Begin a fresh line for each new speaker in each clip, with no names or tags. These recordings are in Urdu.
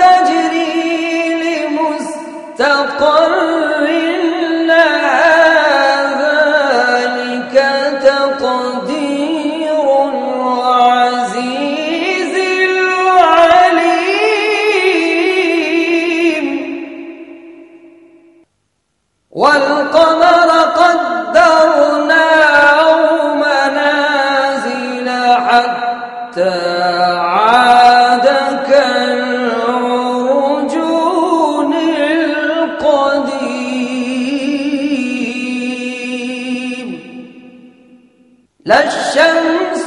تجري لمستقر لا الشمس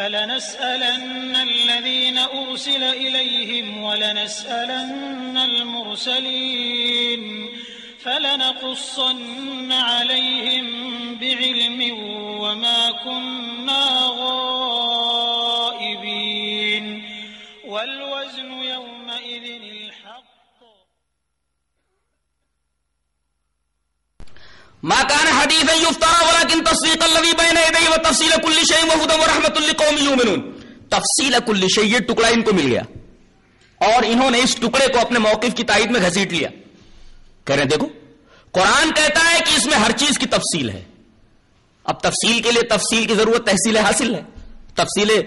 فلنسألن الذين أرسل إليهم ولنسألن المرسلين فلنقصن عليهم بعلم وما كنا
ما كان حديثا يفترى، ولكن تصديق الذي بين يديه وتفصيل كل شيء وهدى ورحمة لقوم يؤمنون. تفصیل کل شيء، یہ ٹکڑا ان کو مل گیا۔ اور انہوں نے اس ٹکڑے کو اپنے موقف کی تائید میں گھسیٹ لیا۔ کہہ رہے ہیں، دیکھو، قرآن کہتا ہے کہ اس میں ہر چیز کی تفصیل ہے۔ اب تفصیل کے لیے تفصیل کی ضرورت تحصیل حاصل ہے۔ تفصیل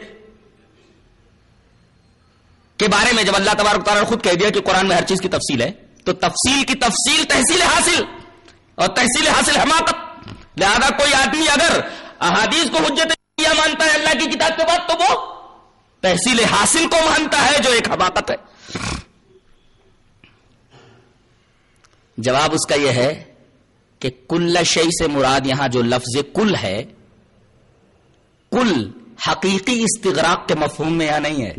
کے بارے میں جب اللہ تبارک تعالیٰ نے خود کہہ دیا کہ قرآن میں ہر چیز کی تفصیل ہے، تو تفصیل کی تفصیل تحصیل حاصل۔ اور تحصیل حاصل حماقت لہذا کوئی آدمی اگر احادیث کو حجت مانتا ہے، اللہ کی کتاب کے بعد، تو وہ تحصیل حاصل کو مانتا ہے جو ایک حماقت ہے۔ جواب اس کا یہ ہے کہ کل شئی سے مراد یہاں جو لفظ کل ہے، کل حقیقی استغراق کے مفہوم میں یہاں نہیں ہے۔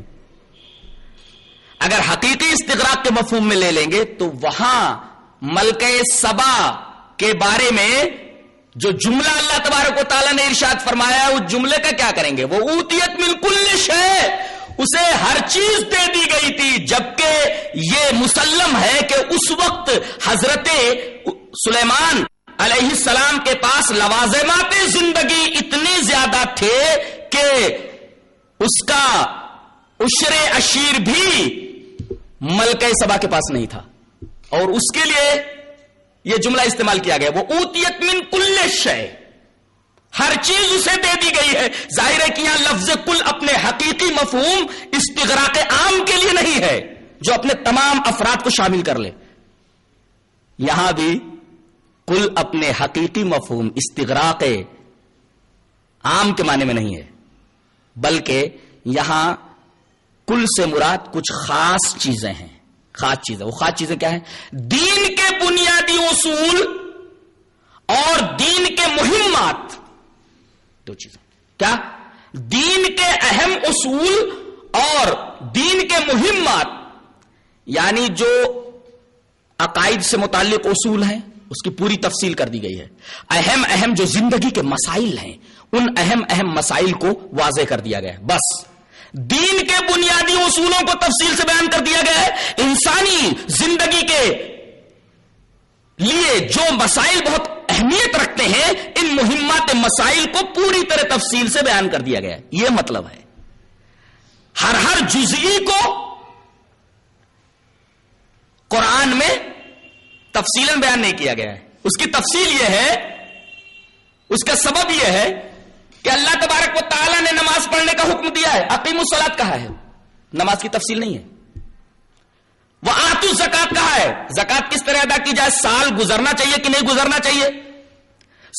اگر حقیقی استغراق کے مفہوم میں لے لیں گے، تو وہاں ملکہ سبا کے بارے میں جو جملہ اللہ تبارک و تعالیٰ نے ارشاد فرمایا ہے، اس جملے کا کیا کریں گے؟ وہ اوتیت من کل شے اسے ہر چیز دے دی گئی تھی، جبکہ یہ مسلم ہے کہ اس وقت حضرت سلیمان علیہ السلام کے پاس لوازمات زندگی اتنے زیادہ تھے کہ اس کا عشر اشیر بھی ملکہ سبا کے پاس نہیں تھا۔ اور اس کے لیے یہ جملہ استعمال کیا گیا، وہ اوتیت من کل شے۔ ہر چیز اسے دے دی گئی ہے۔ ظاہر ہے کہ یہاں لفظ کل اپنے حقیقی مفہوم استغراق عام کے لیے نہیں ہے، جو اپنے تمام افراد کو شامل کر لے۔ یہاں بھی کل اپنے حقیقی مفہوم استغراق عام کے معنی میں نہیں ہے، بلکہ یہاں کل سے مراد کچھ خاص چیزیں ہیں۔ خاص چیزیں وہ خاص چیزیں کیا ہیں؟ دین کے بنیادی اصول اور دین کے مہمات۔ دو چیزیں۔ کیا؟ دین کے اہم اصول اور دین کے مہمات۔ یعنی جو عقائد سے متعلق اصول ہیں، اس کی پوری تفصیل کر دی گئی ہے۔ اہم اہم جو زندگی کے مسائل ہیں، ان اہم اہم مسائل کو واضح کر دیا گیا ہے۔ بس۔ دین کے بنیادی اصولوں کو تفصیل سے بیان کر دیا گیا ہے۔ انسانی زندگی کے لیے جو مسائل بہت اہمیت رکھتے ہیں، ان مہمات مسائل کو پوری طرح تفصیل سے بیان کر دیا گیا ہے۔ یہ مطلب ہے۔ ہر ہر جزئی کو قرآن میں تفصیل بیان نہیں کیا گیا ہے۔ اس کی تفصیل یہ ہے، اس کا سبب یہ ہے کہ اللہ تبارک و تعالیٰ نے نماز پڑھنے کا حکم دیا ہے عقیم السلاد کہا ہے۔ نماز کی تفصیل نہیں ہے۔ وہ آتو زکات کہا ہے۔ زکات کس طرح ادا کی جائے؟ سال گزرنا چاہیے کہ نہیں گزرنا چاہیے؟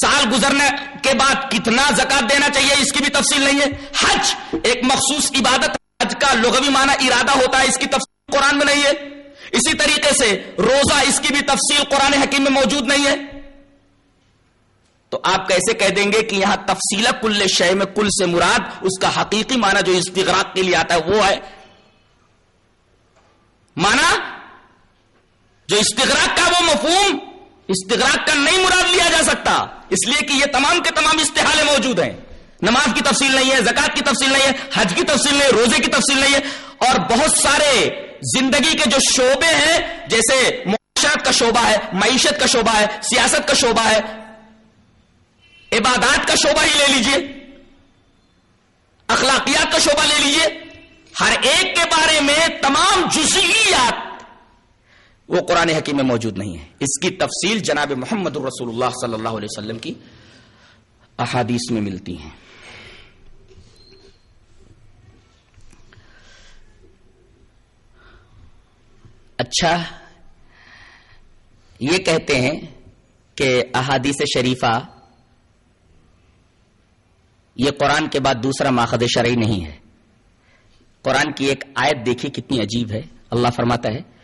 سال گزرنے کے بعد کتنا زکات دینا چاہیے؟ اس کی بھی تفصیل نہیں ہے۔ حج ایک مخصوص عبادت حج کا لغوی معنی ارادہ ہوتا ہے، اس کی تفصیل قرآن میں نہیں ہے۔ اسی طریقے سے روزہ، اس کی بھی تفصیل قرآن حکیم میں موجود نہیں ہے۔ تو آپ کیسے کہہ دیں گے کہ یہاں تفصیل کل شے میں کل سے مراد اس کا حقیقی معنی جو استغراق کے لیے آتا ہے وہ ہے۔ مانا جو استغراق کا وہ مفہوم استغراق کا نہیں مراد لیا جا سکتا۔ اس لیے کہ یہ تمام کے تمام استحالے موجود ہیں۔ نماز کی تفصیل نہیں ہے زکات کی تفصیل نہیں ہے، حج کی تفصیل نہیں ہے روزے کی تفصیل نہیں ہے۔ اور بہت سارے زندگی کے جو شعبے ہیں، جیسے معاشرت کا شعبہ ہے، معیشت کا شعبہ ہے، سیاست کا شعبہ ہے عبادات کا شعبہ ہی لے لیجیے۔ اخلاقیات کا شعبہ لے لیجیے۔ ہر ایک کے بارے میں تمام جزئیات وہ قرآن حکیم میں موجود نہیں ہے اس کی تفصیل جناب محمد الرسول اللہ صلی اللہ علیہ وسلم کی احادیث میں ملتی ہیں۔ اچھا یہ کہتے ہیں کہ احادیث شریفہ یہ قرآن کے بعد دوسرا ماخذ شرعی نہیں ہے۔ قرآن کی ایک آیت دیکھیے کتنی عجیب ہے۔ اللہ فرماتا ہے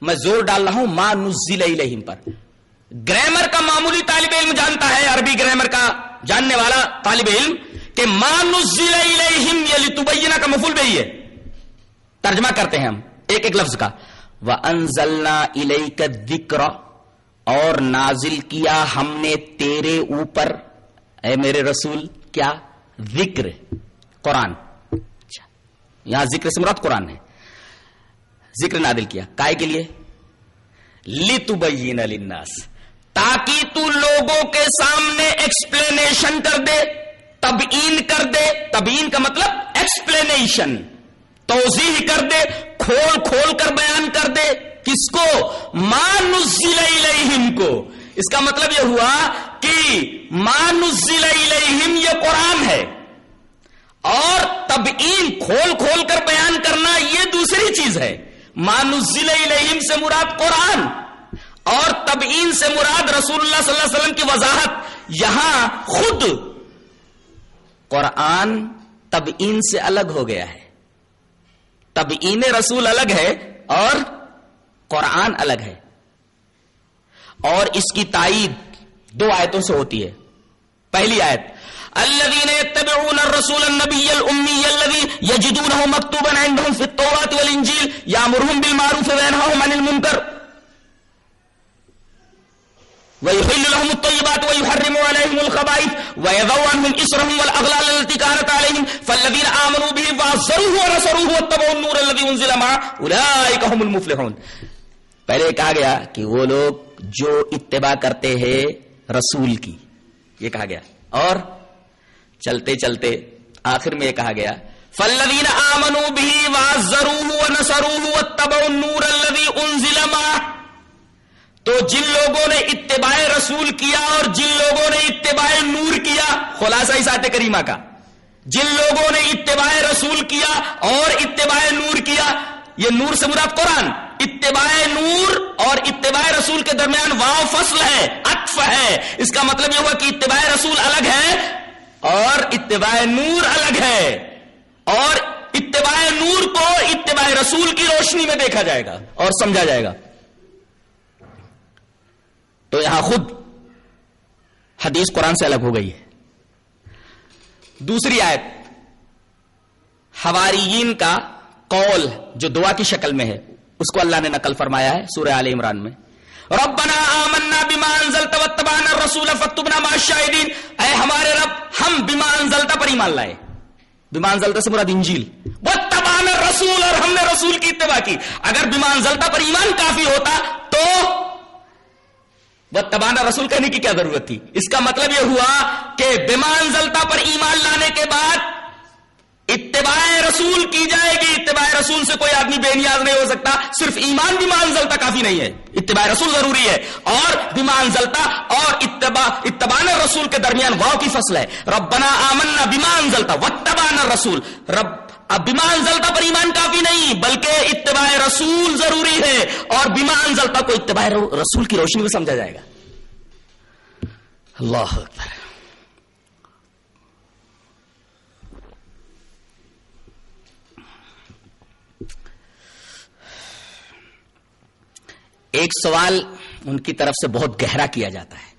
میں زور ڈال رہا ہوں، مَا نُزِّلَ إِلَيْهِمْ پر۔ گرامر کا معمولی طالب علم جانتا ہے، عربی گرامر کا جاننے والا طالب علم، کہ مَا نُزِّلَ إِلَيْهِمْ، یہ لِتُبَيِّنَ کا مفول بھی ہے۔ ترجمہ کرتے ہیں ہم، ایک ایک لفظ کا۔ وَأَنزَلْنَا إِلَيْكَ الذِّكْرَ اور نازل کیا ہم نے تیرے اوپر۔ اے میرے رسول، کیا ذکر؟ قرآن۔ اچھا۔ یہاں ذکر سے مراد قرآن ہے۔ ذکر نادل کیا۔ کائے کے لیے؟ لتبین للناس۔ تاکہ تو لوگوں کے سامنے ایکسپلینیشن کر دے تبین کر دے۔ تبین کا مطلب ایکسپلینیشن توضیح کر دے، کھول کھول کر بیان کر دے۔ کس کو؟ مانزل الیہم کو۔ اس کا مطلب یہ ہوا کہ مانزل الیہم یہ قرآن ہے۔ اور تبعین کھول کھول کر بیان کرنا یہ دوسری چیز ہے۔ مانزل الیہم سے مراد قرآن۔ اور تبعین سے مراد رسول اللہ صلی اللہ علیہ وسلم کی وضاحت۔ یہاں خود قرآن تبعین سے الگ ہو گیا ہے۔ تبعین رسول الگ ہے اور قرآن الگ ہے۔ اور اس کی تائید دو آیتوں سے ہوتی ہے۔ پہلی آیت الذين يتبعون الرسول النبي الامي الذي يجدونه مكتوبا عندهم في التوراة يأمرهم بالمعروف وينهاهم عن المنكر ويحل لهم الطيبات ويحرم عليهم الخبائث ويضع عنهم التي كانت عليهم فالذين به ونصروه واتبعوا النور الذي معه هم المفلحون۔ پہلے کہا گیا کہ وہ لوگ جو اتباع کرتے ہیں رسول کی، یہ کہا گیا۔ اور چلتے چلتے آخر میں یہ کہا گیا فلدین آمنو بھی واضرو نسرو نور تو جن لوگوں نے اتباع رسول کیا اور جن لوگوں نے اتباع نور کیا، خلاصہ اس آتے کریمہ کا۔ جن لوگوں نے اتباع رسول کیا اور اتباع نور کیا، یہ نور سے مراد قرآن۔ اتباع نور اور اتباع رسول کے درمیان واؤ فصل ہے اطف ہے۔ اس کا مطلب یہ ہوا کہ اتباع رسول الگ ہے اور اتباع نور الگ ہے۔ اور اتباع نور کو اتباع رسول کی روشنی میں دیکھا جائے گا اور سمجھا جائے گا۔ تو یہاں خود حدیث قرآن سے الگ ہو گئی ہے۔ دوسری آیت، حواریین کا قول جو دعا کی شکل میں ہے۔ اس کو اللہ نے نقل فرمایا ہے سورہ عال عمران میں۔ ربنا آمنا بما انزلت واتبعنا الرسول فاكتبنا مع الشاهدين اے ہمارے رب، ہم بما انزلت پر ایمان لائے۔ بما انزلت سے مراد انجیل۔ واتبعنا الرسول اور ہم نے رسول کی اتباع کی۔ اگر بما انزلت پر ایمان کافی ہوتا تو وہ تبانا رسول کہنے کی کیا ضرورت تھی؟ اس کا مطلب یہ ہوا کہ بیمان زلتا پر ایمان لانے کے بعد اتباع رسول کی جائے گی، اتباع رسول سے کوئی آدمی بے نیاز نہیں ہو سکتا، صرف ایمان بیمان زلتا کافی نہیں ہے۔ اتباع رسول ضروری ہے اور بیمان زلتا اور اتباع اتبان رسول کے درمیان واؤ کی فصل ہے۔ ربنا آمنا بیمان زلتا وتبان رسول رب، اب بیمان زلتا پر ایمان کافی نہیں، بلکہ اتباع رسول ضروری ہے اور بیمان زلتا کو اتباع رسول کی روشنی میں سمجھا جائے گا۔ اللہ اکبر۔ ایک سوال ان کی طرف سے بہت گہرا کیا جاتا ہے۔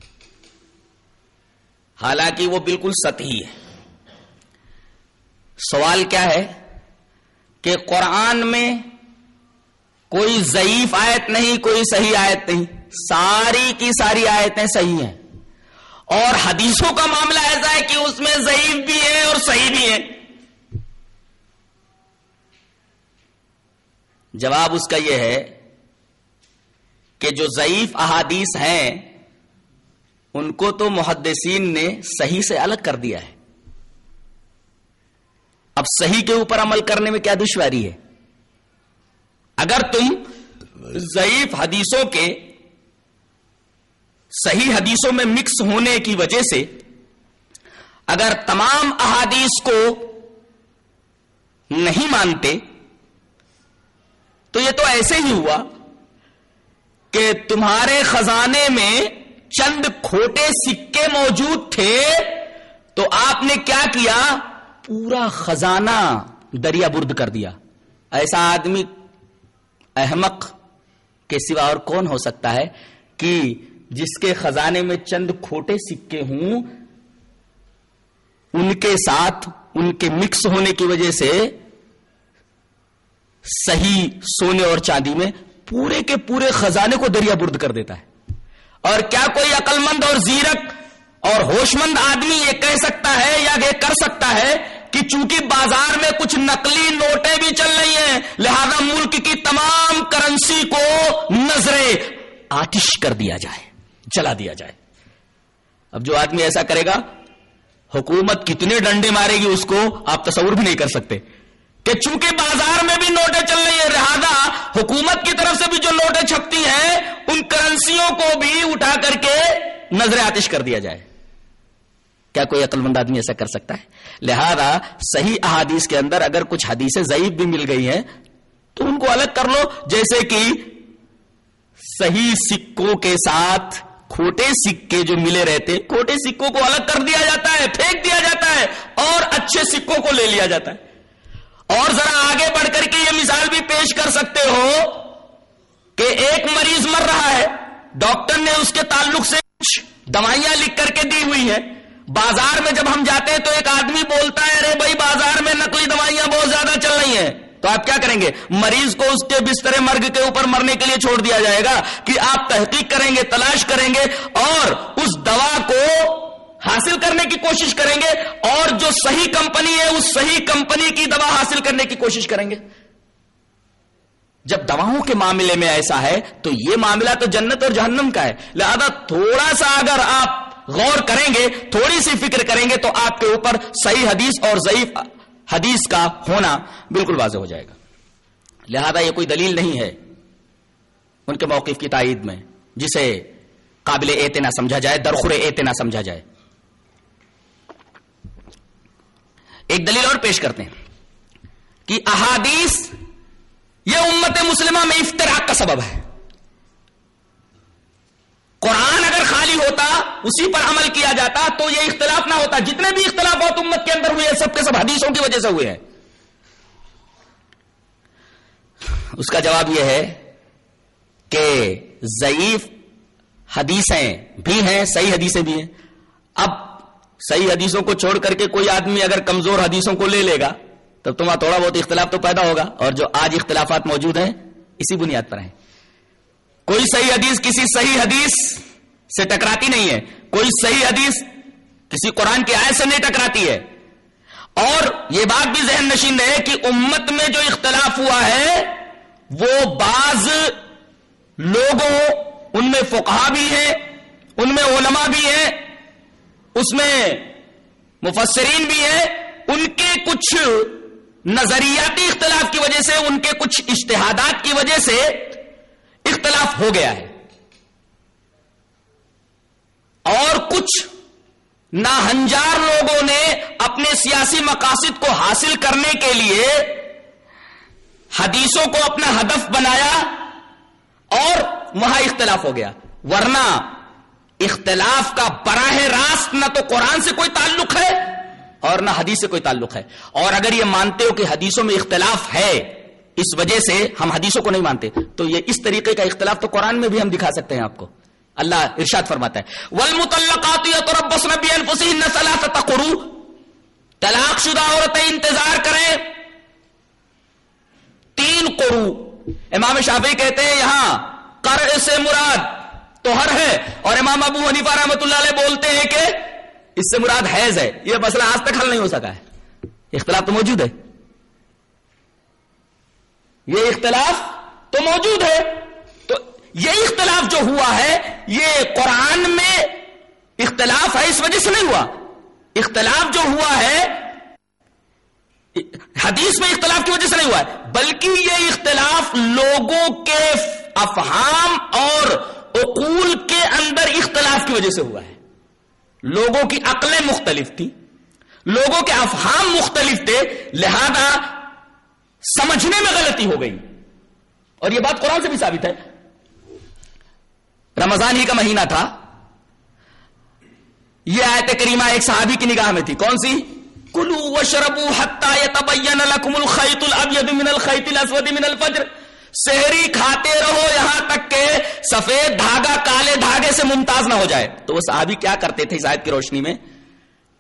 حالانکہ وہ بالکل سطحی ہے۔ سوال کیا ہے کہ قرآن میں کوئی ضعیف آیت نہیں، کوئی صحیح آیت نہیں۔ ساری کی ساری آیتیں صحیح ہیں۔ اور حدیثوں کا معاملہ ایسا ہے کہ اس میں ضعیف بھی ہے اور صحیح بھی ہے۔ جواب اس کا یہ ہے کہ جو ضعیف احادیث ہیں، ان کو تو محدثین نے صحیح سے الگ کر دیا ہے۔ اب صحیح کے اوپر عمل کرنے میں کیا دشواری ہے؟ اگر تم ضعیف حدیثوں کے صحیح حدیثوں میں مکس ہونے کی وجہ سے اگر تمام احادیث کو نہیں مانتے، تو یہ تو ایسے ہی ہوا کہ تمہارے خزانے میں چند کھوٹے سکے موجود تھے، تو آپ نے کیا کیا؟ پورا خزانہ دریا برد کر دیا۔ ایسا آدمی احمق کے سوا اور کون ہو سکتا ہے کہ جس کے خزانے میں چند کھوٹے سکے ہوں، ان کے ساتھ ان کے مکس ہونے کی وجہ سے صحیح سونے اور چاندی میں پورے کے پورے خزانے کو دریا برد کر دیتا ہے۔ اور کیا کوئی عقل مند اور زیرک اور ہوش مند آدمی یہ کہہ سکتا ہے یا یہ کر سکتا ہے کہ چونکہ بازار میں کچھ نقلی نوٹیں بھی چل رہی ہیں، لہذا ملک کی تمام کرنسی کو نظریں آتش کر دیا جائے، جلا دیا جائے۔ اب جو آدمی ایسا کرے گا، حکومت کتنے ڈنڈے مارے گی اس کو آپ تصور بھی نہیں کر سکتے۔ کہ چونکہ بازار میں بھی نوٹیں چل رہی ہیں، لہذا حکومت کی طرف سے بھی جو نوٹیں چھپتی ہیں، ان کرنسیوں کو بھی اٹھا کر کے نظر آتش کر دیا جائے۔ کیا کوئی عقل مند آدمی ایسا کر سکتا ہے؟ لہذا صحیح احادیث کے اندر اگر کچھ حدیثیں ضعیف بھی مل گئی ہیں، تو ان کو الگ کر لو، جیسے کہ صحیح سکوں کے ساتھ کھوٹے سکے جو ملے رہتے، کھوٹے سکوں کو الگ کر دیا جاتا ہے، پھینک دیا جاتا ہے، اور اچھے سکوں کو لے لیا جاتا ہے۔ اور ذرا آگے بڑھ کر کے یہ مثال بھی پیش کر سکتے ہو کہ ایک مریض مر رہا ہے، ڈاکٹر نے اس کے تعلق سے کچھ دوائیاں لکھ کر کے دی ہوئی ہیں۔ بازار میں جب ہم جاتے ہیں تو ایک آدمی بولتا ہے، ارے بھائی بازار میں نقلی دوائیاں بہت زیادہ چل رہی ہیں۔ تو آپ کیا کریں گے؟ مریض کو اس کے بستر مرگ کے اوپر مرنے کے لیے چھوڑ دیا جائے گا کہ آپ تحقیق کریں گے، تلاش کریں گے اور اس دوا کو حاصل کرنے کی کوشش کریں گے اور جو صحیح کمپنی ہے، اس صحیح کمپنی کی دوا حاصل کرنے کی کوشش کریں گے۔ جب دواؤں کے معاملے میں ایسا ہے، تو یہ معاملہ تو جنت اور جہنم کا ہے۔ لہذا تھوڑا سا اگر آپ غور کریں گے، تھوڑی سی فکر کریں گے، تو آپ کے اوپر صحیح حدیث اور ضعیف حدیث کا ہونا بالکل واضح ہو جائے گا۔ لہذا یہ کوئی دلیل نہیں ہے ان کے موقف کی تائید میں، جسے قابل اعتنا سمجھا جائے، درخور اعتنا سمجھا جائے۔ ایک دلیل اور پیش کرتے ہیں کہ احادیث یہ امت مسلمہ میں افطراک کا سبب ہے۔ قرآن اگر خالی ہوتا، اسی پر عمل کیا جاتا، تو یہ اختلاف نہ ہوتا۔ جتنے بھی اختلافات امت کے اندر ہوئے سب کے سب حدیثوں کی وجہ سے ہوئے ہیں۔ اس کا جواب یہ ہے کہ ضعیف حدیثیں بھی ہیں، صحیح حدیثیں بھی ہیں۔ اب صحیح حدیثوں کو چھوڑ کر کے کوئی آدمی اگر کمزور حدیثوں کو لے لے گا، تب تمہارا تھوڑا بہت اختلاف تو پیدا ہوگا۔ اور جو آج اختلافات موجود ہیں، اسی بنیاد پر ہیں۔ کوئی صحیح حدیث کسی صحیح حدیث سے ٹکراتی نہیں ہے۔ کوئی صحیح حدیث کسی قرآن کی آیت سے نہیں ٹکراتی ہے۔ اور یہ بات بھی ذہن نشین ہے کہ امت میں جو اختلاف ہوا ہے، وہ بعض لوگوں، ان میں فقہ بھی ہیں، ان میں علماء بھی ہیں اس میں مفسرین بھی ہیں، ان کے کچھ نظریاتی اختلاف کی وجہ سے، ان کے کچھ اشتہادات کی وجہ سے اختلاف ہو گیا ہے۔ اور کچھ ناہنجار لوگوں نے اپنے سیاسی مقاصد کو حاصل کرنے کے لیے حدیثوں کو اپنا ہدف بنایا اور وہاں اختلاف ہو گیا۔ ورنہ اختلاف کا براہ راست نہ تو قرآن سے کوئی تعلق ہے اور نہ حدیث سے کوئی تعلق ہے۔ اور اگر یہ مانتے ہو کہ حدیثوں میں اختلاف ہے، اس وجہ سے ہم حدیثوں کو نہیں مانتے۔ تو یہ اس طریقے کا اختلاف تو قرآن میں بھی ہم دکھا سکتے ہیں آپ کو۔ اللہ ارشاد فرماتا ہے۔ طلاق شدہ عورتیں انتظار کریں۔ تین قرو۔ امام شافی کہتے ہیں، یہاں کر سے مراد تو ہر ہے۔ اور امام ابو حنیفہ رحمۃ اللہ علیہ بولتے ہیں کہ اس سے مراد حیض ہے۔ یہ مسئلہ آج تک حل نہیں ہو سکا ہے۔ اختلاف تو موجود ہے۔ یہ اختلاف تو موجود ہے۔ تو یہ اختلاف جو ہوا ہے، یہ قرآن میں اختلاف ہے، اس وجہ سے نہیں ہوا۔ اختلاف جو ہوا ہے، حدیث میں اختلاف کی وجہ سے نہیں ہوا ہے۔ بلکہ یہ اختلاف لوگوں کے افہام اور اقول کے اندر اختلاف کی وجہ سے ہوا ہے۔ لوگوں کی عقلیں مختلف تھی لوگوں کے افہام مختلف تھے۔ لہذا سمجھنے میں غلطی ہو گئی۔ اور یہ بات قرآن سے بھی ثابت ہے۔ رمضان ہی کا مہینہ تھا۔ یہ آیت کریمہ ایک صحابی کی نگاہ میں تھی۔ کون سی؟ کلو و شربو الخیط الابید من الخیط الاسود من الفجر۔ شہری کھاتے رہو یہاں تک کہ سفید دھاگا کالے دھاگے سے ممتاز نہ ہو جائے۔ تو وہ صحابی کیا کرتے تھے کی روشنی میں؟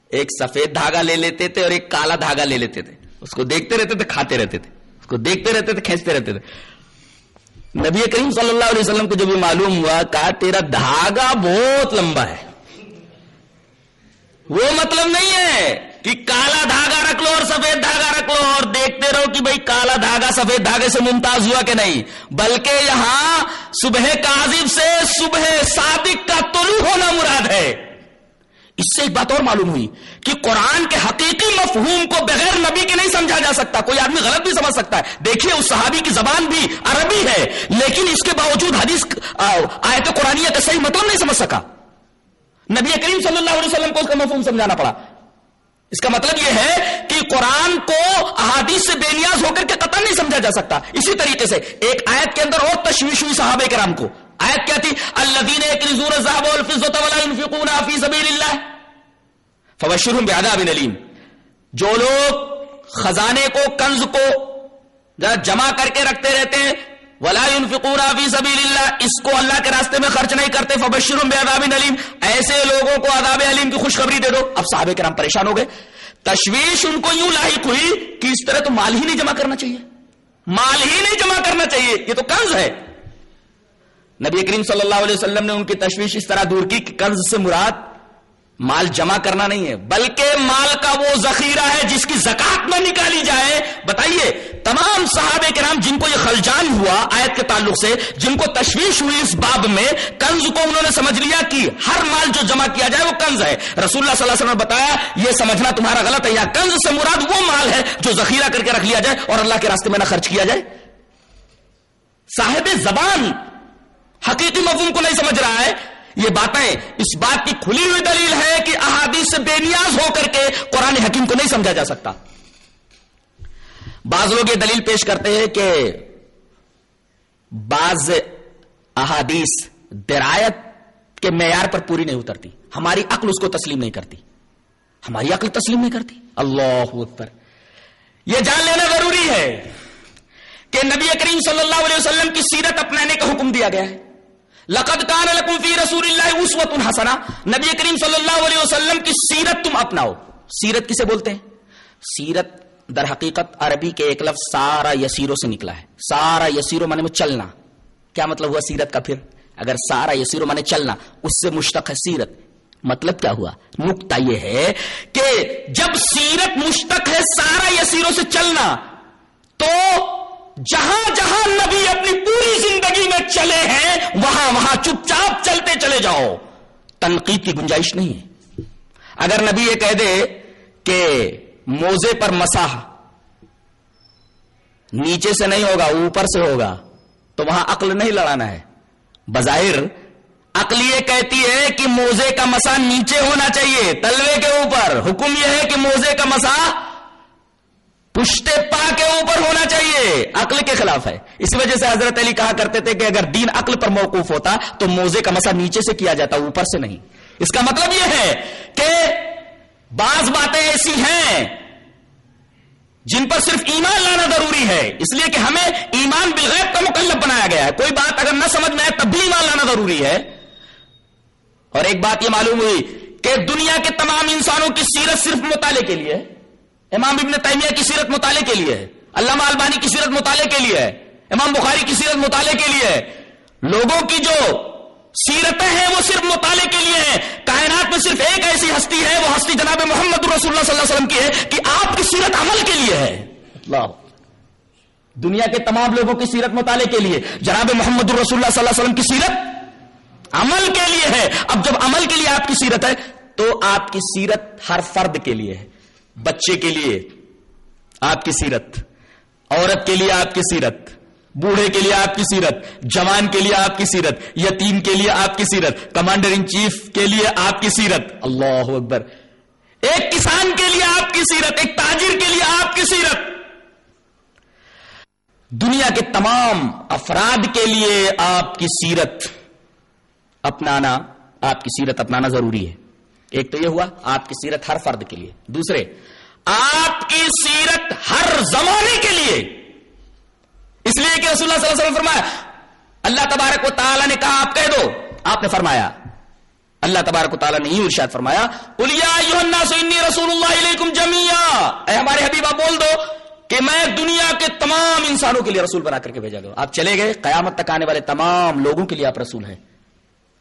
ایک سفید دھاگا لے لیتے تھے اور ایک کالا دھاگا لے لیتے تھے۔ اس کو دیکھتے رہتے تھے، کھاتے رہتے تھے۔ اس کو دیکھتے رہتے تھے، کھینچتے رہتے تھے۔ نبی کریم صلی اللہ علیہ وسلم کو جب یہ معلوم ہوا، کہا، تیرا دھاگا بہت لمبا ہے۔ وہ مطلب نہیں ہے۔ کہ کالا دھاگا رکھ لو اور سفید دھاگا رکھ لو اور دیکھتے رہو کہ بھائی کالا دھاگا سفید دھاگے سے ممتاز ہوا کہ نہیں۔ بلکہ یہاں صبح کاذب سے صبح صادق کا طلوع ہونا مراد ہے۔ اس سے ایک بات اور معلوم ہوئی کہ قرآن کے حقیقی مفہوم کو بغیر نبی کے نہیں سمجھا جا سکتا۔ کوئی آدمی غلط بھی سمجھ سکتا ہے۔ دیکھیے، اس صحابی کی زبان بھی عربی ہے، لیکن اس کے باوجود حدیث آیت قرآن کا صحیح مطلب نہیں سمجھ سکا۔ نبی کریم صلی اللہ علیہ وسلم کو اس کا مفہوم سمجھانا پڑا۔ اس کا مطلب یہ ہے کہ قرآن کو احادیث سے بے نیاز ہو کر کے قطع نہیں سمجھا جا سکتا۔ اسی طریقے سے ایک آیت کے اندر اور تشویش ہوئی صحابہ کرام کو۔ آیت کیا تھی؟ اللہ۔ دین بعذاب علیم۔ جو لوگ خزانے کو، کنز کو جمع کر کے رکھتے رہتے ہیں ولا ينفقون في اللہ اس کو اللہ کے راستے میں خرچ نہیں کرتے، فبشرهم بعذاب علیم ایسے لوگوں کو عذاب علیم کی خوشخبری دے دو۔ اب صحابہ کرام پریشان ہو گئے۔ تشویش ان کو یوں لاحق ہوئی کہ اس طرح تو مال ہی نہیں جمع کرنا چاہیے۔ مال ہی نہیں جمع کرنا چاہیے، یہ تو کنز ہے۔ نبی کریم صلی اللہ علیہ وسلم نے ان کی تشویش اس طرح دور کی کہ کنز سے مراد مال جمع کرنا نہیں ہے، بلکہ مال کا وہ ذخیرہ ہے جس کی زکات نہ نکالی جائے۔ بتائیے، تمام صحابہ کرام جن کو یہ خلجان ہوا آیت کے تعلق سے، جن کو تشویش ہوئی اس باب میں، کنز کو انہوں نے سمجھ لیا کہ ہر مال جو جمع کیا جائے وہ کنز ہے۔ رسول اللہ صلی اللہ علیہ وسلم نے بتایا، یہ سمجھنا تمہارا غلط ہے، یا کنز سے مراد وہ مال ہے جو ذخیرہ کر کے رکھ لیا جائے اور اللہ کے راستے میں نہ خرچ کیا جائے۔ صاحب زبان حقیقی مفہوم کو نہیں سمجھ رہا ہے یہ باتیں اس بات کی کھلی ہوئی دلیل ہے کہ احادیث سے بے نیاز ہو کر کے قرآن حکیم کو نہیں سمجھا جا سکتا۔ بعض لوگ یہ دلیل پیش کرتے ہیں کہ بعض احادیث درایت کے معیار پر پوری نہیں اترتی۔ ہماری عقل اس کو تسلیم نہیں کرتی۔ ہماری عقل تسلیم نہیں کرتی۔ اللہ اکبر۔ یہ جان لینا ضروری ہے کہ نبی کریم صلی اللہ علیہ وسلم کی سیرت اپنانے کا حکم دیا گیا ہے۔ لقد کان لکم فی رسول اللہ اسوت حسنا نبی کریم صلی اللہ علیہ وسلم کی سیرت تم اپناؤ. سیرت کسے بولتے ہیں؟ سیرت در حقیقت عربی کے ایک لفظ سارا یسیروں سے نکلا ہے. سارا یسیروں مانے میں چلنا. کیا مطلب ہوا سیرت کا پھر؟ اگر سارا یسیروں مانے چلنا، اس سے مشتق ہے سیرت. مطلب کیا ہوا؟ نقطہ یہ ہے کہ جب سیرت مشتق ہے سارا یسیروں سے چلنا، تو جہاں جہاں نبی اپنی پوری زندگی میں چلے ہیں، وہاں وہاں چپ چاپ چلتے چلے جاؤ۔ تنقید کی گنجائش نہیں ہے۔ اگر نبی یہ کہہ دے کہ موزے پر مساح نیچے سے نہیں ہوگا، اوپر سے ہوگا، تو وہاں عقل نہیں لڑانا ہے۔ بظاہر، عقل یہ کہتی ہے کہ موزے کا مسا نیچے ہونا چاہیے، تلوے کے اوپر۔ حکم یہ ہے کہ موزے کا مسا پشتے پا کے اوپر ہونا چاہیے۔ عقل کے خلاف ہے۔ اس وجہ سے حضرت علی کہا کرتے تھے کہ اگر دین عقل پر موقوف ہوتا تو موزے کا مسا نیچے سے کیا جاتا، اوپر سے نہیں۔ اس کا مطلب یہ ہے کہ بعض باتیں ایسی ہیں جن پر صرف ایمان لانا ضروری ہے۔ اس لیے کہ ہمیں ایمان بالغیب کا مکلب بنایا گیا ہے۔ کوئی بات اگر نہ سمجھ میں آئے تب بھی ایمان لانا ضروری ہے۔ اور ایک بات یہ معلوم ہوئی کہ دنیا کے تمام انسانوں کی سیرت صرف مطالعے کے لیے ہے۔ امام ابن تیمیہ کی سیرت مطالعے کے لیے ہے، علامہ البانی کی سیرت مطالعے کے لیے ہے، امام بخاری کی سیرت مطالعے کے لیے ہے۔ لوگوں کی جو سیرتیں ہیں وہ صرف مطالعے کے لیے ہیں۔ کائنات میں صرف ایک ایسی ہستی ہے، وہ ہستی جناب محمد رسول اللہ صلی اللہ علیہ وسلم کی ہے کہ آپ کی سیرت عمل کے لیے ہے۔ اللہ۔ دنیا کے تمام لوگوں کی سیرت مطالعے کے لیے۔ جناب محمد الرسول اللہ صلی اللہ علیہ وسلم کی سیرت عمل کے لیے ہے۔ اب جب عمل کے لیے آپ کی سیرت ہے، تو آپ کی سیرت ہر فرد کے لیے ہے۔ بچے کے لیے آپ کی سیرت عورت کے لیے آپ کی سیرت بوڑھے کے لیے آپ کی سیرت جوان کے لیے آپ کی سیرت یتیم کے لیے آپ کی سیرت کمانڈر ان چیف کے لیے آپ کی سیرت اللہ اکبر ایک کسان کے لیے آپ کی سیرت ایک تاجر کے لیے آپ کی سیرت دنیا کے تمام افراد کے لیے آپ کی سیرت اپنانا آپ کی سیرت اپنانا ضروری ہے ایک تو یہ ہوا، آپ کی سیرت ہر فرد کے لیے۔ دوسرے، آپ کی سیرت ہر زمانے کے لیے۔ اس لیے کہ رسول اللہ صلی اللہ علیہ وسلم فرمایا، اللہ تبارک و تعالیٰ نے کہا، آپ کہہ دو۔ آپ نے فرمایا۔ اللہ تبارک و تعالیٰ نے یہ ارشاد فرمایا رسول اللہ علیکم جمیا اے ہمارے حبیبہ بول دو کہ میں دنیا کے تمام انسانوں کے لیے رسول بنا کر کے بھیجا گیا۔ آپ چلے گئے، قیامت تک آنے والے تمام لوگوں کے لیے آپ رسول ہیں۔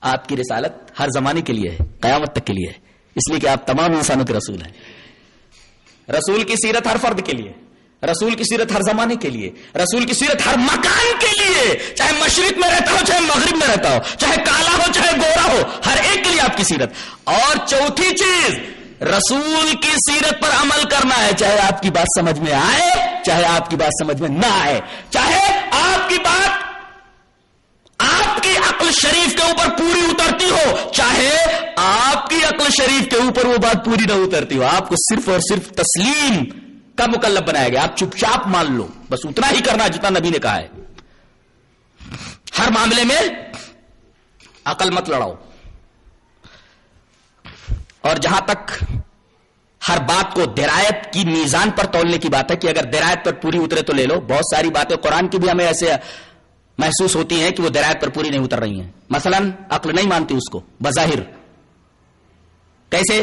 آپ کی رسالت ہر زمانے کے لیے ہے، قیامت تک کے لیے ہے۔ اس لیے کہ آپ تمام انسانوں کے رسول ہیں۔ رسول کی سیرت ہر فرد کے لیے، رسول کی سیرت ہر زمانے کے لیے، رسول کی سیرت ہر مکان کے لیے۔ چاہے مشرق میں رہتا ہو، چاہے مغرب میں رہتا ہو، چاہے کالا ہو، چاہے گورا ہو، ہر ایک کے لیے آپ کی سیرت۔ اور چوتھی چیز، رسول کی سیرت پر عمل کرنا ہے۔ چاہے آپ کی بات سمجھ میں آئے، چاہے آپ کی بات سمجھ میں نہ آئے، چاہے آپ کی بات آپ کی عقل شریف کے اوپر پوری اترتی ہو، چاہے آپ کی عقل شریف کے اوپر وہ بات پوری نہ اترتی ہو۔ آپ کو صرف اور صرف تسلیم کا مکلب بنایا گیا۔ آپ چپ چاپ مان لو۔ بس اتنا ہی کرنا جتنا نبی نے کہا ہے۔ ہر معاملے میں عقل مت لڑاؤ۔ اور جہاں تک ہر بات کو درایت کی میزان پر تولنے کی بات ہے کہ اگر درایت پر پوری اترے تو لے لو۔ بہت ساری باتیں قرآن کی بھی ہمیں ایسے محسوس ہوتی ہیں کہ وہ درایت پر پوری نہیں اتر رہی ہیں۔ مثلا عقل نہیں مانتی اس کو، بظاہر۔ کیسے؟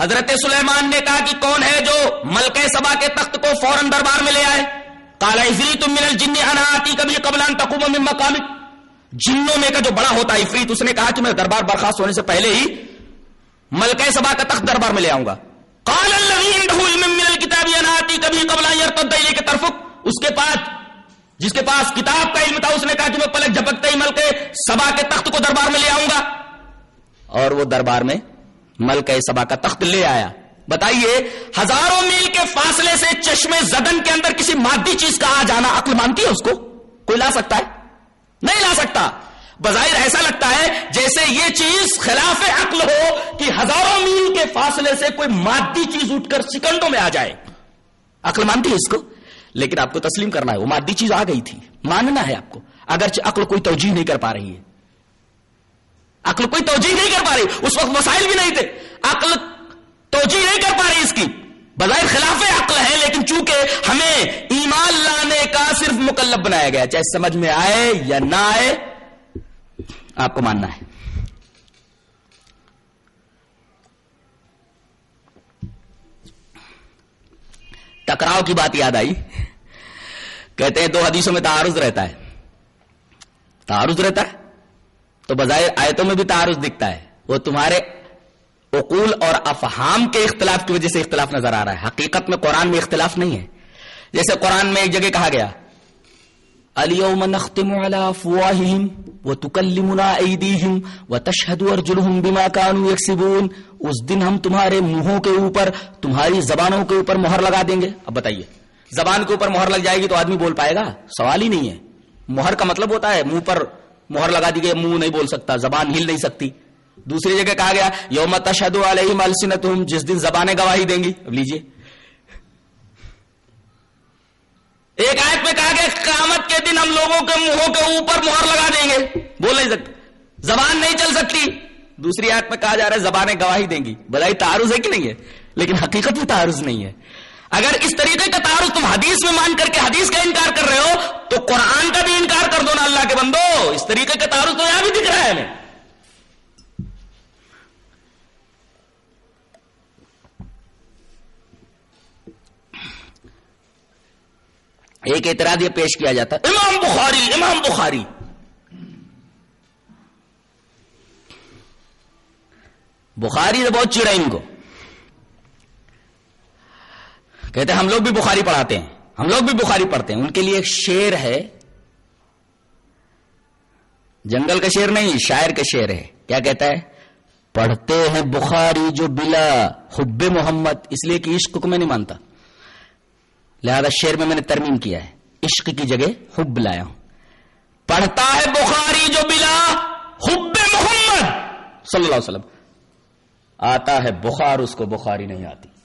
حضرت سلیمان نے کہا کہ کون ہے جو ملک سبا کے تخت کو فوراً دربار میں لے آئے؟ کالا افری تم من الجن، انا آتی کبھی قبل تقوم من مقام جنوں میں کا جو بڑا ہوتا ہے افریت اس نے کہا کہ میں دربار برخاست ہونے سے پہلے ہی ملک سبا کا تخت دربار میں لے آؤں گا۔ قال الذي عنده علم من الكتاب، انا آتی کبھی قبل يرتد اليك طرفك اس کے پاس جس کے پاس کتاب کا علم تھا، اس نے کہا کہ میں پلک جھپکتے ہی ملک سبا کے تخت کو دربار میں لے آؤں گا۔ اور وہ دربار میں ملک سبا کا تخت لے آیا۔ بتائیے، ہزاروں میل کے فاصلے سے چشمے زدن کے اندر کسی مادی چیز کا آ جانا عقل مانتی ہے اس کو؟ کوئی لا سکتا ہے؟ نہیں لا سکتا۔ بظاہر ایسا لگتا ہے جیسے یہ چیز خلاف عقل ہو کہ ہزاروں میل کے فاصلے سے کوئی مادی چیز اٹھ کر سیکنڈوں میں آ جائے۔ عقل مانتی ہے اس کو؟ لیکن آپ کو تسلیم کرنا ہے، وہ مادی چیز آ گئی تھی۔ ماننا ہے آپ کو۔ اگرچہ عقل کوئی توجہ نہیں کر پا رہی ہے۔ عقل کوئی توجہ نہیں کر پا رہی۔ اس وقت وسائل بھی نہیں تھے۔ عقل توجہ نہیں کر پا رہی اس کی۔ بظاہر خلاف عقل ہے، لیکن چونکہ ہمیں ایمان لانے کا صرف مکلب بنایا گیا چاہے سمجھ میں آئے یا نہ آئے، آپ کو ماننا ہے۔ ٹکراؤ کی بات یاد آئی۔ کہتے ہیں دو حدیثوں میں تعارض رہتا ہے۔ تعارض رہتا ہے؟ تو بظاہر آیتوں میں بھی تعارض دکھتا ہے۔ وہ تمہارے اقول اور افہام کے اختلاف کی وجہ سے اختلاف نظر آ رہا ہے۔ حقیقت میں قرآن میں اختلاف نہیں ہے۔ جیسے قرآن میں ایک جگہ کہا گیا، اليوم نختم على افواههم وتكلمنا ايديهم وتشهد ارجلهم بما كانوا يكسبون اس دن ہم تمہارے منہوں کے اوپر، تمہاری زبانوں کے اوپر مہر لگا دیں گے۔ اب بتائیے۔ زبان کے اوپر مہر لگ جائے گی تو آدمی بول پائے گا؟ سوال ہی نہیں ہے۔ مہر کا مطلب ہوتا ہے، منہ پر مہر لگا دی گئی، منہ نہیں بول سکتا، زبان ہل نہیں سکتی۔ دوسری جگہ کہا گیا، یوم تشہد علیہم السنتہم، جس دن زبانیں گواہی دیں گی۔ اب لیجیے۔ ایک آیت میں کہا گیا قیامت کے دن ہم لوگوں کے منہوں کے اوپر مہر لگا دیں گے۔ بول نہیں سکتے۔ زبان نہیں چل سکتی۔ دوسری آیت میں کہا جا رہا ہے، زبانیں گواہی دیں گی۔ بلائی تعارض ہے کہ نہیں ہے؟ لیکن حقیقت میں تعارض نہیں ہے۔ اگر اس طریقے کا تعارض تم حدیث میں مان کر کے حدیث کا انکار کر رہے ہو، تو قرآن کا بھی انکار کر دو نا اللہ کے بندو۔ اس طریقے کا تعارض تو یہاں بھی دکھ رہا ہے ہمیں۔ ایک اعتراض یہ پیش کیا جاتا ہے۔ امام بخاری امام بخاری۔ بخاری تو بہت چڑا ان کو۔ کہتے ہیں ہم لوگ بھی بخاری پڑھاتے ہیں، ہم لوگ بھی بخاری پڑھتے ہیں۔ ان کے لیے ایک شیر ہے۔ جنگل کا شیر نہیں، شاعر کا شیر ہے۔ کیا کہتا ہے؟ پڑھتے ہیں بخاری جو بلا حب محمد، اس لیے کہ عشق کو میں نہیں مانتا۔ لہذا شیر میں میں نے ترمیم کیا ہے۔ عشق کی جگہ حب لایا ہوں۔ پڑھتا ہے بخاری جو بلا حب محمد، صلی اللہ علیہ وسلم۔ آتا ہے بخار، اس کو بخاری نہیں آتی۔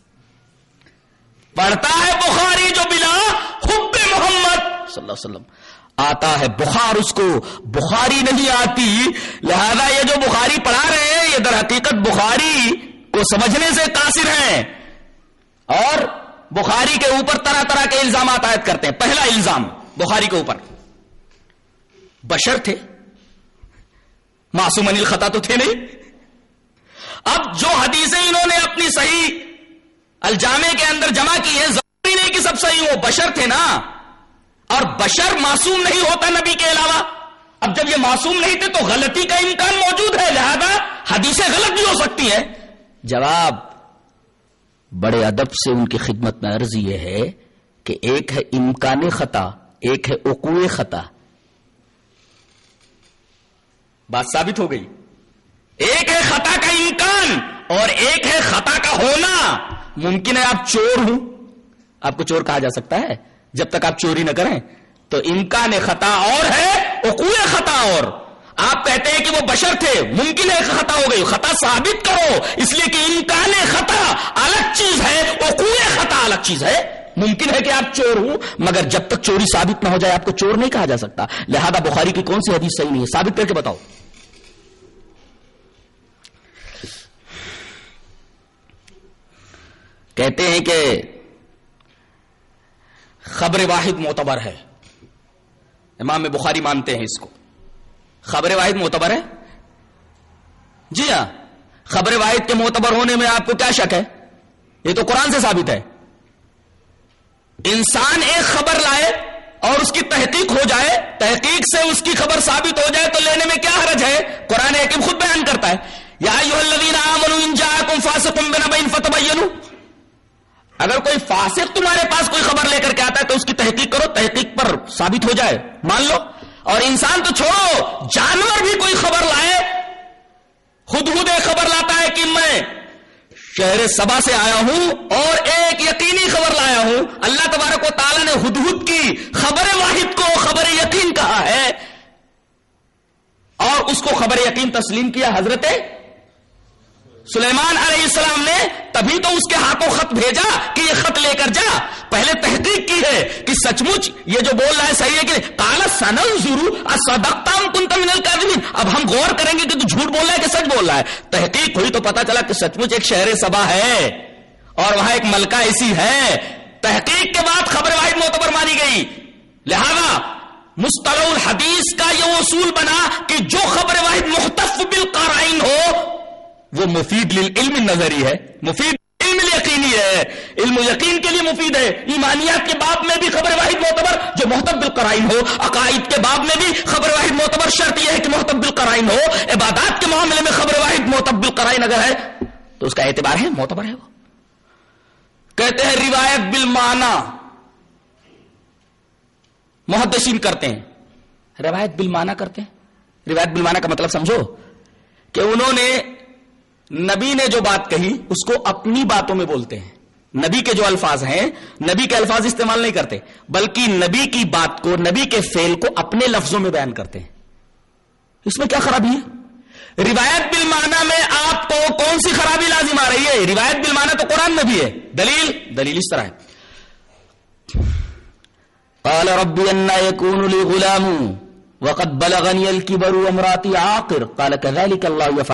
پڑھتا ہے بخاری جو بلا حب محمد صلی اللہ علیہ وسلم۔ آتا ہے بخار اس کو، بخاری نہیں آتی۔ لہذا یہ جو بخاری پڑھا رہے ہیں، یہ در حقیقت بخاری کو سمجھنے سے قاصر ہیں۔ اور بخاری کے اوپر طرح طرح کے الزامات عائد کرتے ہیں۔ پہلا الزام بخاری کے اوپر۔ بشر تھے۔ معصوم انل خطا تو تھے نہیں۔ اب جو حدیثیں انہوں نے اپنی صحیح الجامے کے اندر جمع کی ہے ضروری نہیں کہ سب صحیح ہو، بشر تھے نا۔ اور بشر معصوم نہیں ہوتا نبی کے علاوہ۔ اب جب یہ معصوم نہیں تھے تو غلطی کا امکان موجود ہے، لہذا حدیثیں غلط بھی ہو سکتی ہیں۔ جواب، بڑے ادب سے ان کی خدمت میں عرض یہ ہے کہ ایک ہے امکان خطا، ایک ہے اقوع خطا۔ بات ثابت ہو گئی۔ ایک ہے خطا کا امکان۔ اور ایک ہے خطا کا ہونا ممکن ہے آپ چور ہوں۔ آپ کو چور کہا جا سکتا ہے۔ جب تک آپ چوری نہ کریں۔ تو امکان خطا اور ہے اقوع خطا اور۔ آپ کہتے ہیں کہ وہ بشر تھے، ممکن ہے خطا ہو گئی۔ خطا ثابت کرو۔ اس لیے کہ امکان خطا الگ چیز ہے اقوع خطا الگ چیز ہے۔ ممکن ہے کہ آپ چور ہوں، مگر جب تک چوری ثابت نہ ہو جائے، آپ کو چور نہیں کہا جا سکتا۔ لہذا بخاری کی کون سی حدیث صحیح نہیں ہے؟ ثابت کر کے بتاؤ۔ کہتے ہیں کہ خبر واحد معتبر ہے۔ امام بخاری مانتے ہیں اس کو۔ خبر واحد معتبر ہے؟ جی ہاں خبر واحد کے معتبر ہونے میں آپ کو کیا شک ہے؟ یہ تو قرآن سے ثابت ہے۔ انسان ایک خبر لائے اور اس کی تحقیق ہو جائے، تحقیق سے اس کی خبر ثابت ہو جائے تو لینے میں کیا حرج ہے؟ قرآن حکیم خود بیان کرتا ہے۔ یا اگر کوئی فاسق تمہارے پاس کوئی خبر لے کر کے آتا ہے تو اس کی تحقیق کرو، تحقیق پر ثابت ہو جائے، مان لو۔ اور انسان تو چھوڑو، جانور بھی کوئی خبر لائے۔ خود خود ایک خبر لاتا ہے کہ میں شہر سبا سے آیا ہوں اور ایک یقینی خبر لایا ہوں۔ اللہ تبارک و تعالیٰ نے ہد کی، خبر واحد کو خبر یقین کہا ہے۔ اور اس کو خبر یقین تسلیم کیا حضرت سلیمان علیہ السلام نے تبھی تو اس کے ہاتھوں خط بھیجا کہ یہ خط لے کر جا۔ پہلے تحقیق کی ہے کہ سچ مچ یہ جو بول رہا ہے صحیح ہے کہ کالا سنل ضرور اب ہم غور کریں گے کہ تو جھوٹ بول رہا ہے کہ سچ بول رہا ہے۔ تحقیق ہوئی تو پتا چلا کہ سچ مچ ایک شہر سبا ہے اور وہاں ایک ملکہ ایسی ہے۔ تحقیق کے بعد خبر واحد معتبر مانی گئی۔ لہذا مستل الحدیث کا یہ اصول بنا کہ جو خبر واحد مختف بالقارئین ہو وہ مفید للعلم نظری ہے۔ مفید علم یقینی ہے۔ علم و یقین کے لیے مفید ہے۔ ایمانیات کے باب میں بھی خبر واحد معتبر جو محتب بالقرائن ہو۔ عقائد کے باب میں بھی خبر واحد معتبر۔ شرط یہ ہے کہ محتب بالقرائن ہو۔ عبادات کے معاملے میں خبر واحد محتب بالقرائن اگر ہے تو اس کا اعتبار ہے معتبر ہے وہ۔ کہتے ہیں روایت بالمعنی۔ محدثین کرتے ہیں۔ روایت بالمعنی کرتے ہیں۔ روایت بالمعنی کا مطلب سمجھو کہ انہوں نے نبی نے جو بات کہی، اس کو اپنی باتوں میں بولتے ہیں۔ نبی کے جو الفاظ ہیں، نبی کے الفاظ استعمال نہیں کرتے، بلکہ نبی کی بات کو، نبی کے فیل کو اپنے لفظوں میں بیان کرتے ہیں۔ اس میں کیا خرابی ہے؟ روایت بالمانہ میں آپ کو کون سی خرابی لازم آ رہی ہے؟ روایت بالمانہ تو قرآن میں بھی ہے۔ دلیل دلیل اس طرح ہے۔ قال ربي أن يكون لي غلام وقد بلغني الكبر وامراتي عاقر، قال كذلك الله يفعل۔